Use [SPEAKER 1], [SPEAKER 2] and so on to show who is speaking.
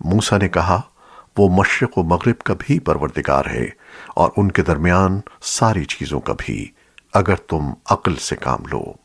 [SPEAKER 1] موسیٰ نے کہا، وہ مشرق و مغرب کا بھی پروردگار ہے اور ان کے درمیان ساری چیزوں کا بھی، اگر تم عقل سے کام لو۔